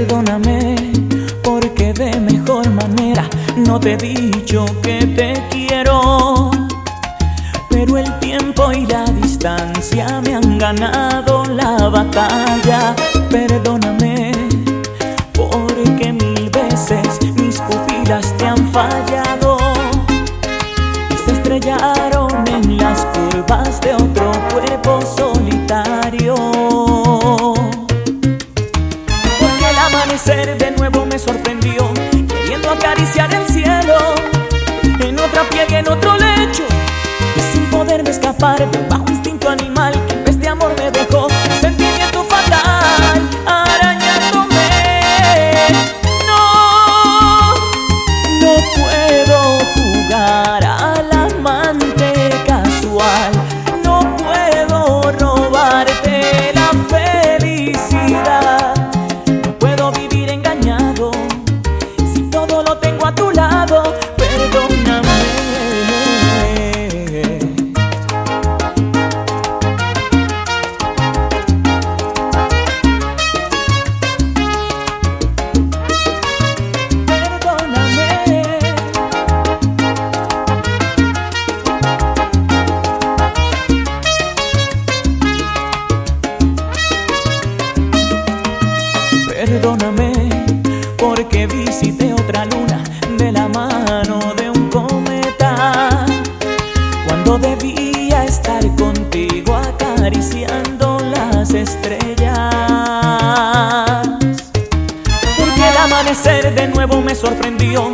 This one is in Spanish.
Perdóname porque de mejor manera no te he dicho que te quiero. Pero el tiempo y la distancia me han ganado la batalla. Perdóname porque mil veces mis pupilas te han fallado y se estrellaron en las curvas de otro cuerpo solitario. Nuevo me sorprendió acariciar el cielo en otra piel y en otro lecho y sin poderme escapar bajo instinto animal que en amor me dejó sentimiento fatal arañándome. No no puedo jugar al amante de la mano de un cometa. Cuando debía estar contigo acariciando las estrellas. Porque el amanecer de nuevo me sorprendió